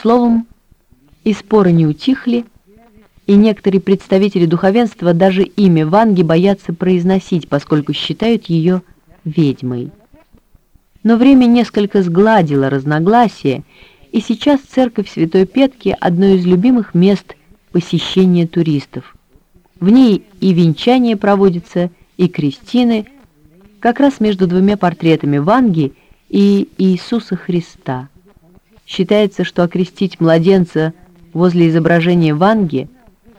Словом, и споры не утихли, и некоторые представители духовенства даже имя Ванги боятся произносить, поскольку считают ее ведьмой. Но время несколько сгладило разногласия, и сейчас церковь Святой Петки – одно из любимых мест посещения туристов. В ней и венчание проводится, и крестины, как раз между двумя портретами Ванги и Иисуса Христа. Считается, что окрестить младенца возле изображения Ванги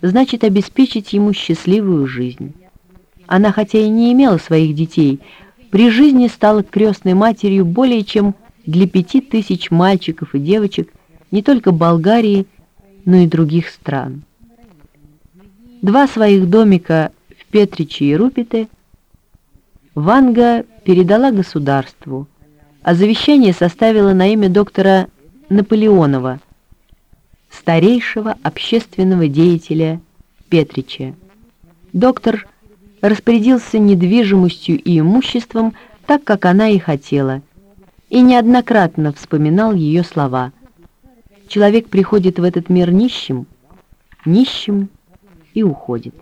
значит обеспечить ему счастливую жизнь. Она хотя и не имела своих детей, при жизни стала крестной матерью более чем для пяти тысяч мальчиков и девочек не только Болгарии, но и других стран. Два своих домика в Петриче и Рупите Ванга передала государству, а завещание составила на имя доктора Наполеонова, старейшего общественного деятеля Петрича. Доктор распорядился недвижимостью и имуществом так, как она и хотела, и неоднократно вспоминал ее слова. Человек приходит в этот мир нищим, нищим и уходит.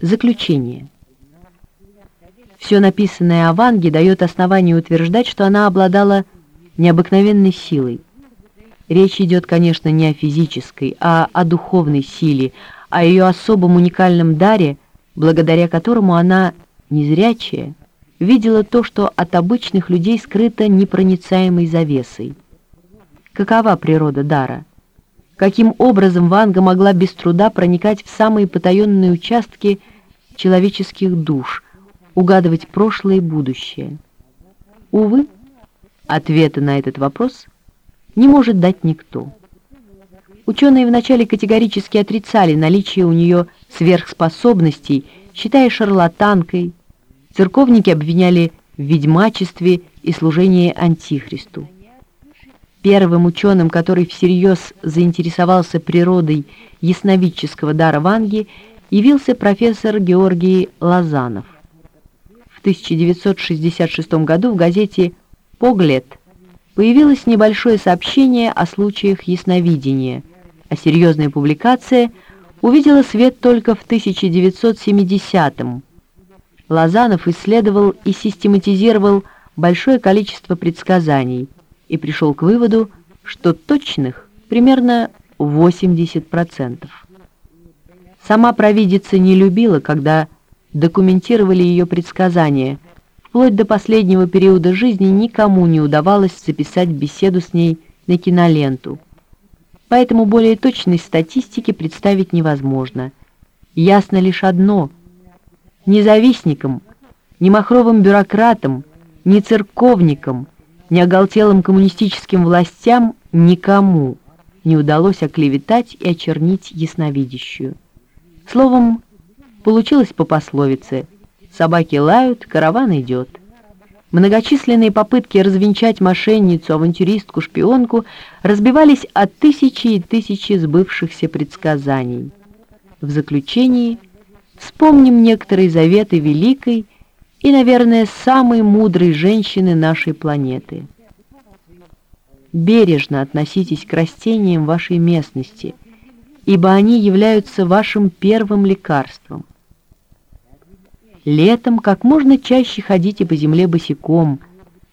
Заключение. Все написанное о Ванге дает основание утверждать, что она обладала необыкновенной силой. Речь идет, конечно, не о физической, а о духовной силе, о ее особом уникальном даре – благодаря которому она, незрячая, видела то, что от обычных людей скрыто непроницаемой завесой. Какова природа дара? Каким образом Ванга могла без труда проникать в самые потаенные участки человеческих душ, угадывать прошлое и будущее? Увы, ответа на этот вопрос не может дать никто. Ученые вначале категорически отрицали наличие у нее сверхспособностей, считая шарлатанкой. Церковники обвиняли в ведьмачестве и служении Антихристу. Первым ученым, который всерьез заинтересовался природой ясновидческого дара Ванги, явился профессор Георгий Лазанов. В 1966 году в газете «Поглед» появилось небольшое сообщение о случаях ясновидения, а серьезная публикация – увидела свет только в 1970-м. Лозанов исследовал и систематизировал большое количество предсказаний и пришел к выводу, что точных примерно 80%. Сама провидица не любила, когда документировали ее предсказания. Вплоть до последнего периода жизни никому не удавалось записать беседу с ней на киноленту поэтому более точной статистики представить невозможно. Ясно лишь одно – ни завистникам, ни махровым бюрократам, ни церковникам, ни оголтелым коммунистическим властям никому не удалось оклеветать и очернить ясновидящую. Словом, получилось по пословице «собаки лают, караван идет». Многочисленные попытки развенчать мошенницу, авантюристку, шпионку разбивались от тысячи и тысячи сбывшихся предсказаний. В заключении вспомним некоторые заветы великой и, наверное, самой мудрой женщины нашей планеты. Бережно относитесь к растениям вашей местности, ибо они являются вашим первым лекарством. Летом как можно чаще ходите по земле босиком,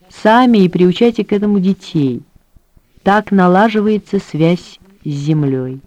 сами и приучайте к этому детей. Так налаживается связь с землей.